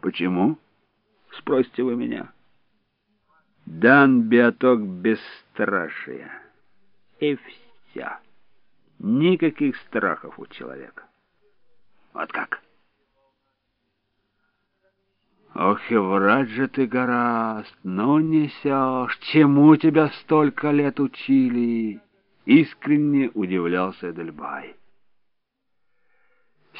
Почему? Спросите вы меня. Дан биоток бесстрашия. И все. Никаких страхов у человека. Вот как? Ох, и врать же ты гораст, но несешь. Чему тебя столько лет учили? Искренне удивлялся Эдельбай.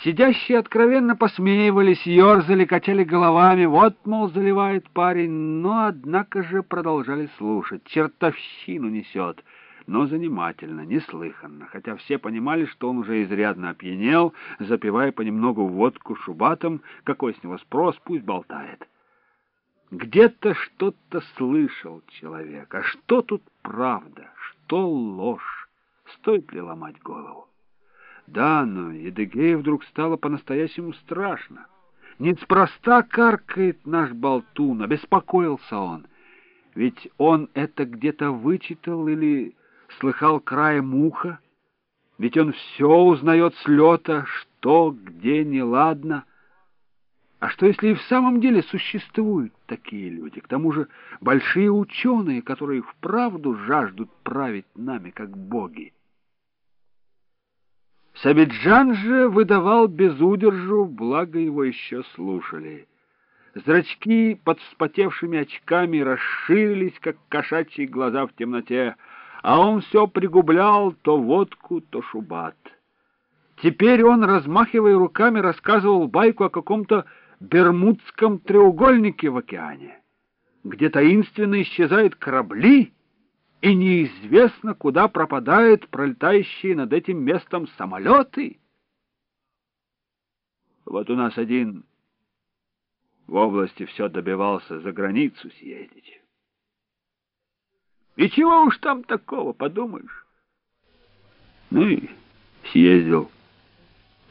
Сидящие откровенно посмеивались, ерзали, качали головами. Вот, мол, заливает парень, но, однако же, продолжали слушать. Чертовщину несет, но занимательно, неслыханно, хотя все понимали, что он уже изрядно опьянел, запивая понемногу водку шубатом. Какой с него спрос, пусть болтает. Где-то что-то слышал человек, а что тут правда, что ложь? Стоит ли ломать голову? Да, но Едыгею вдруг стало по-настоящему страшно. Неспроста каркает наш болтун, обеспокоился он. Ведь он это где-то вычитал или слыхал краем уха. Ведь он все узнает с лета, что, где неладно. А что, если и в самом деле существуют такие люди? К тому же большие ученые, которые вправду жаждут править нами, как боги. Сабиджан же выдавал без удержу, благо его еще слушали. Зрачки под вспотевшими очками расширились, как кошачьи глаза в темноте, а он все пригублял то водку, то шубат. Теперь он, размахивая руками, рассказывал байку о каком-то Бермудском треугольнике в океане, где таинственно исчезают корабли, и неизвестно, куда пропадают пролетающие над этим местом самолеты. Вот у нас один в области все добивался за границу съездить. И чего уж там такого, подумаешь? Ну и съездил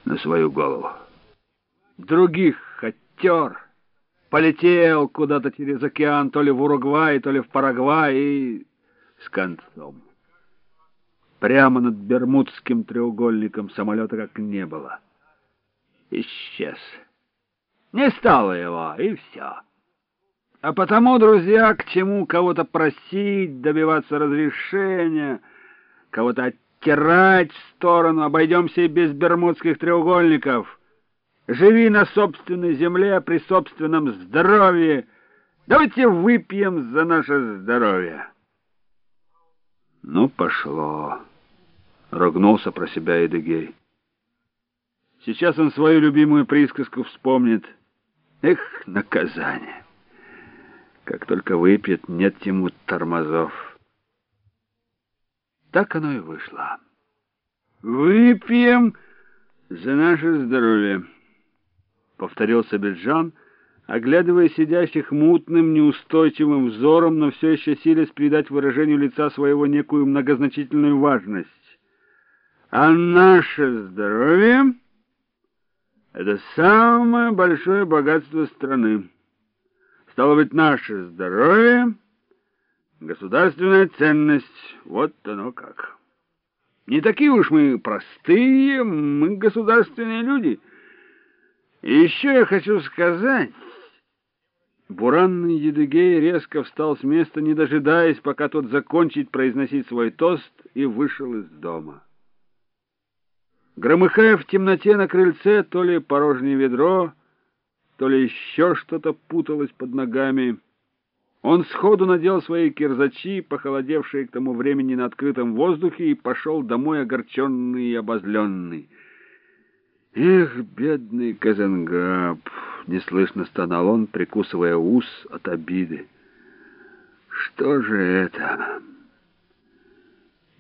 на свою голову. Других хотер, полетел куда-то через океан, то ли в Уругвай, то ли в Парагвай, и с концом. Прямо над Бермудским треугольником самолета как не было. Исчез. Не стало его, и все. А потому, друзья, к чему кого-то просить, добиваться разрешения, кого-то оттирать в сторону, обойдемся и без бермудских треугольников. Живи на собственной земле, при собственном здоровье. Давайте выпьем за наше здоровье. Ну, пошло. Ругнулся про себя Эдегей. Сейчас он свою любимую присказку вспомнит. Эх, наказание. Как только выпьет, нет ему тормозов. Так оно и вышло. «Выпьем за наше здоровье», — повторил Сабиджан, — оглядывая сидящих мутным, неустойчивым взором, но все еще силясь придать выражению лица своего некую многозначительную важность. А наше здоровье — это самое большое богатство страны. Стало быть, наше здоровье — государственная ценность. Вот оно как. Не такие уж мы простые, мы государственные люди. И еще я хочу сказать... Буранный Едыгей резко встал с места, не дожидаясь, пока тот закончит произносить свой тост, и вышел из дома. Громыхая в темноте на крыльце, то ли порожнее ведро, то ли еще что-то путалось под ногами, он сходу надел свои кирзачи, похолодевшие к тому времени на открытом воздухе, и пошел домой огорченный и обозленный. Эх, бедный Казангаб! Неслышно стонал он, прикусывая ус от обиды. Что же это?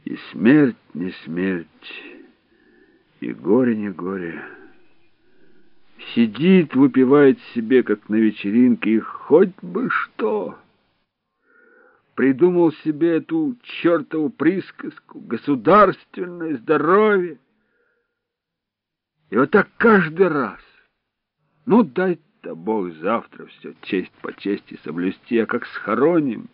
И смерть не смерть, и горе не горе. Сидит, выпивает себе, как на вечеринке, и хоть бы что. Придумал себе эту чертову присказку, государственное здоровье. И вот так каждый раз. Ну, дай-то Бог завтра все честь по чести соблюсти, а как схороним,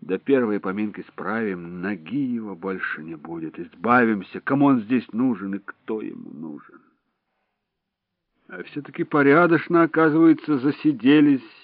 до первой поминки справим, ноги его больше не будет, избавимся, кому он здесь нужен и кто ему нужен. А все-таки порядочно, оказывается, засиделись,